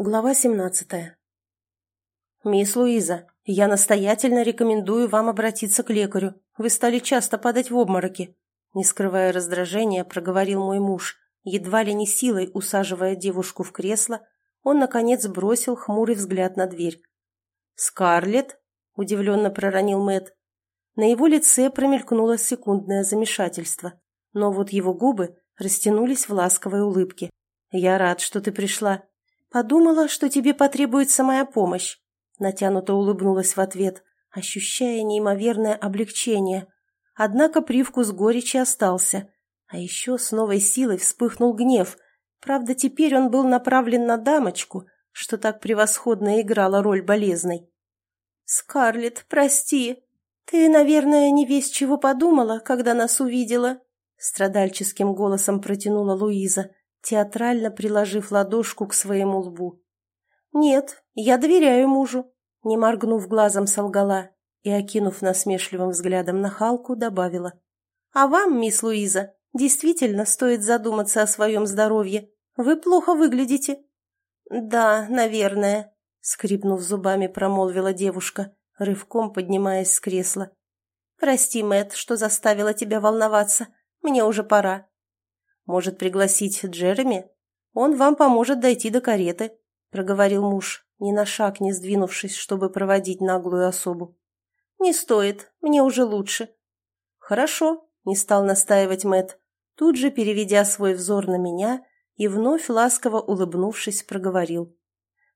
Глава 17. «Мисс Луиза, я настоятельно рекомендую вам обратиться к лекарю. Вы стали часто падать в обмороки», не скрывая раздражения, проговорил мой муж, едва ли не силой усаживая девушку в кресло, он, наконец, бросил хмурый взгляд на дверь. «Скарлетт?» – удивленно проронил Мэт. На его лице промелькнуло секундное замешательство, но вот его губы растянулись в ласковой улыбке. «Я рад, что ты пришла», «Подумала, что тебе потребуется моя помощь», — натянуто улыбнулась в ответ, ощущая неимоверное облегчение. Однако привкус горечи остался, а еще с новой силой вспыхнул гнев. Правда, теперь он был направлен на дамочку, что так превосходно играла роль болезной. «Скарлетт, прости, ты, наверное, не весь чего подумала, когда нас увидела», — страдальческим голосом протянула Луиза театрально приложив ладошку к своему лбу. «Нет, я доверяю мужу», — не моргнув глазом солгала и, окинув насмешливым взглядом на Халку, добавила. «А вам, мисс Луиза, действительно стоит задуматься о своем здоровье. Вы плохо выглядите». «Да, наверное», — скрипнув зубами, промолвила девушка, рывком поднимаясь с кресла. «Прости, Мэтт, что заставила тебя волноваться. Мне уже пора». Может, пригласить Джереми? Он вам поможет дойти до кареты», — проговорил муж, ни на шаг не сдвинувшись, чтобы проводить наглую особу. «Не стоит, мне уже лучше». «Хорошо», — не стал настаивать Мэт, тут же переведя свой взор на меня и вновь ласково улыбнувшись, проговорил.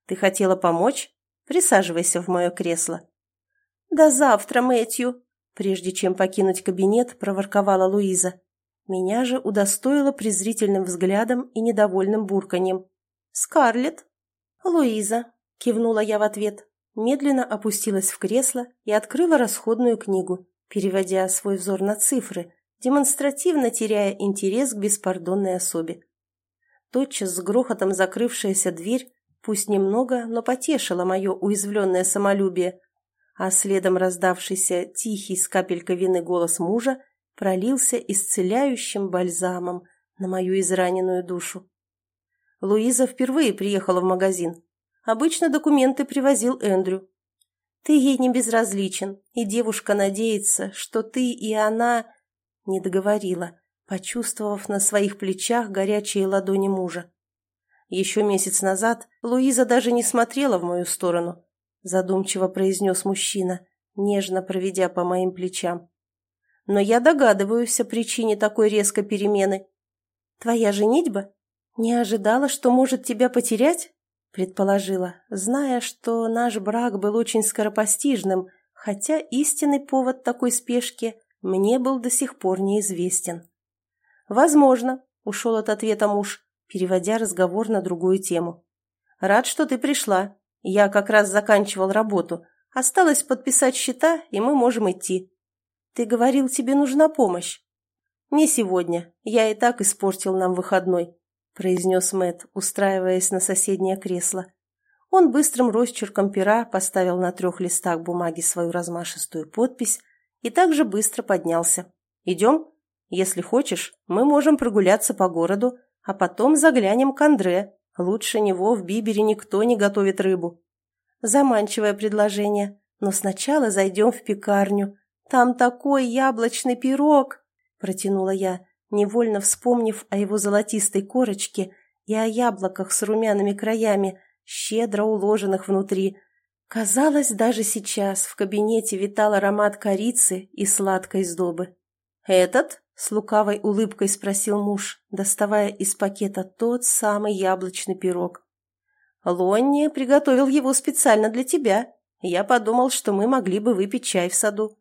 «Ты хотела помочь? Присаживайся в мое кресло». «До завтра, Мэтью», — прежде чем покинуть кабинет, проворковала Луиза. Меня же удостоило презрительным взглядом и недовольным бурканьем. «Скарлетт?» «Луиза», — кивнула я в ответ, медленно опустилась в кресло и открыла расходную книгу, переводя свой взор на цифры, демонстративно теряя интерес к беспардонной особе. Тотчас с грохотом закрывшаяся дверь, пусть немного, но потешила мое уязвленное самолюбие, а следом раздавшийся тихий с капелькой вины голос мужа пролился исцеляющим бальзамом на мою израненную душу. Луиза впервые приехала в магазин. Обычно документы привозил Эндрю. Ты ей не безразличен, и девушка надеется, что ты и она... Не договорила, почувствовав на своих плечах горячие ладони мужа. Еще месяц назад Луиза даже не смотрела в мою сторону, задумчиво произнес мужчина, нежно проведя по моим плечам но я догадываюсь о причине такой резкой перемены. Твоя женитьба? Не ожидала, что может тебя потерять? Предположила, зная, что наш брак был очень скоропостижным, хотя истинный повод такой спешки мне был до сих пор неизвестен. «Возможно», — ушел от ответа муж, переводя разговор на другую тему. «Рад, что ты пришла. Я как раз заканчивал работу. Осталось подписать счета, и мы можем идти. «Ты говорил, тебе нужна помощь». «Не сегодня. Я и так испортил нам выходной», — произнес Мэт, устраиваясь на соседнее кресло. Он быстрым росчерком пера поставил на трех листах бумаги свою размашистую подпись и также быстро поднялся. «Идем? Если хочешь, мы можем прогуляться по городу, а потом заглянем к Андре. Лучше него в Бибере никто не готовит рыбу». Заманчивое предложение, но сначала зайдем в пекарню, там такой яблочный пирог!» – протянула я, невольно вспомнив о его золотистой корочке и о яблоках с румяными краями, щедро уложенных внутри. Казалось, даже сейчас в кабинете витал аромат корицы и сладкой сдобы. «Этот?» — с лукавой улыбкой спросил муж, доставая из пакета тот самый яблочный пирог. «Лонни приготовил его специально для тебя. Я подумал, что мы могли бы выпить чай в саду».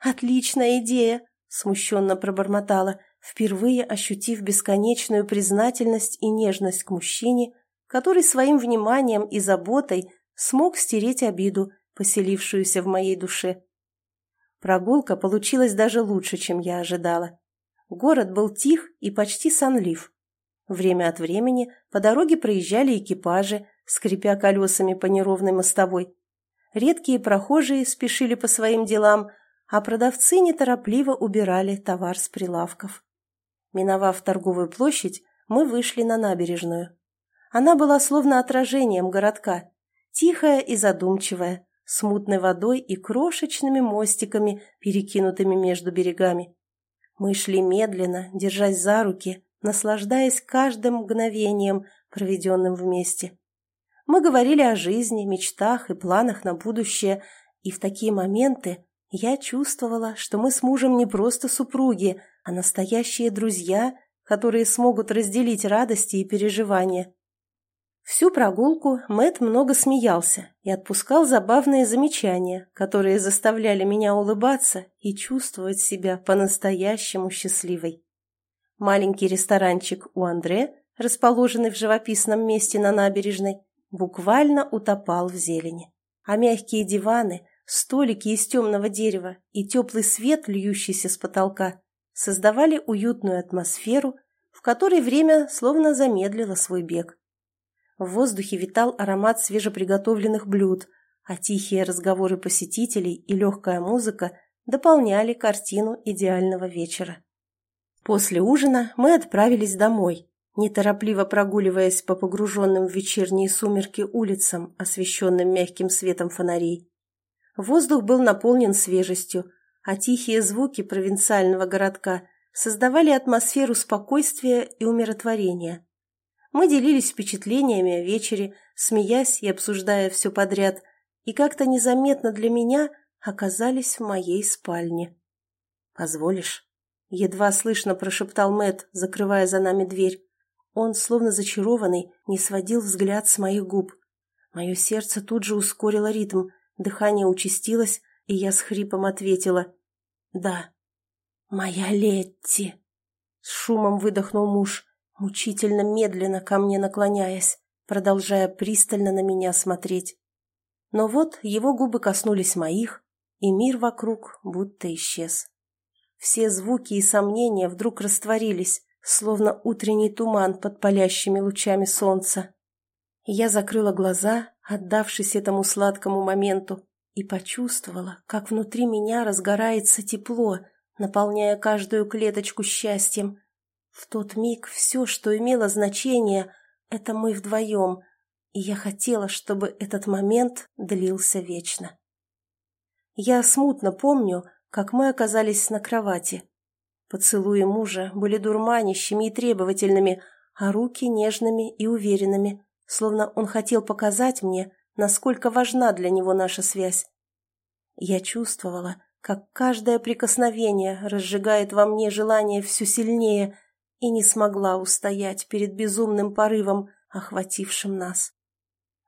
«Отличная идея!» – смущенно пробормотала, впервые ощутив бесконечную признательность и нежность к мужчине, который своим вниманием и заботой смог стереть обиду, поселившуюся в моей душе. Прогулка получилась даже лучше, чем я ожидала. Город был тих и почти сонлив. Время от времени по дороге проезжали экипажи, скрипя колесами по неровной мостовой. Редкие прохожие спешили по своим делам, а продавцы неторопливо убирали товар с прилавков. Миновав торговую площадь, мы вышли на набережную. Она была словно отражением городка, тихая и задумчивая, с мутной водой и крошечными мостиками, перекинутыми между берегами. Мы шли медленно, держась за руки, наслаждаясь каждым мгновением, проведенным вместе. Мы говорили о жизни, мечтах и планах на будущее, и в такие моменты я чувствовала, что мы с мужем не просто супруги, а настоящие друзья, которые смогут разделить радости и переживания. Всю прогулку Мэт много смеялся и отпускал забавные замечания, которые заставляли меня улыбаться и чувствовать себя по-настоящему счастливой. Маленький ресторанчик у Андре, расположенный в живописном месте на набережной, буквально утопал в зелени. А мягкие диваны, столики из темного дерева и теплый свет, льющийся с потолка, создавали уютную атмосферу, в которой время словно замедлило свой бег. В воздухе витал аромат свежеприготовленных блюд, а тихие разговоры посетителей и легкая музыка дополняли картину идеального вечера. После ужина мы отправились домой, неторопливо прогуливаясь по погруженным в вечерние сумерки улицам, освещенным мягким светом фонарей. Воздух был наполнен свежестью, а тихие звуки провинциального городка создавали атмосферу спокойствия и умиротворения. Мы делились впечатлениями о вечере, смеясь и обсуждая все подряд, и как-то незаметно для меня оказались в моей спальне. «Позволишь?» — едва слышно прошептал Мэт, закрывая за нами дверь. Он, словно зачарованный, не сводил взгляд с моих губ. Мое сердце тут же ускорило ритм, дыхание участилось, и я с хрипом ответила «Да». «Моя Летти!» — с шумом выдохнул муж мучительно медленно ко мне наклоняясь, продолжая пристально на меня смотреть. Но вот его губы коснулись моих, и мир вокруг будто исчез. Все звуки и сомнения вдруг растворились, словно утренний туман под палящими лучами солнца. Я закрыла глаза, отдавшись этому сладкому моменту, и почувствовала, как внутри меня разгорается тепло, наполняя каждую клеточку счастьем, в тот миг все, что имело значение, это мы вдвоем, и я хотела, чтобы этот момент длился вечно. Я смутно помню, как мы оказались на кровати. Поцелуи мужа были дурманящими и требовательными, а руки нежными и уверенными, словно он хотел показать мне, насколько важна для него наша связь. Я чувствовала, как каждое прикосновение разжигает во мне желание все сильнее – и не смогла устоять перед безумным порывом, охватившим нас.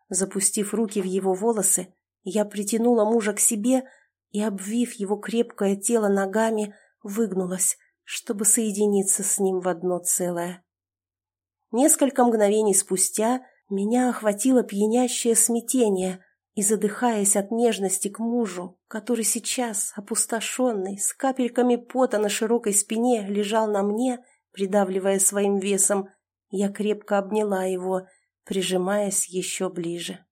Запустив руки в его волосы, я притянула мужа к себе и, обвив его крепкое тело ногами, выгнулась, чтобы соединиться с ним в одно целое. Несколько мгновений спустя меня охватило пьянящее смятение, и, задыхаясь от нежности к мужу, который сейчас, опустошенный, с капельками пота на широкой спине, лежал на мне, Придавливая своим весом, я крепко обняла его, прижимаясь еще ближе.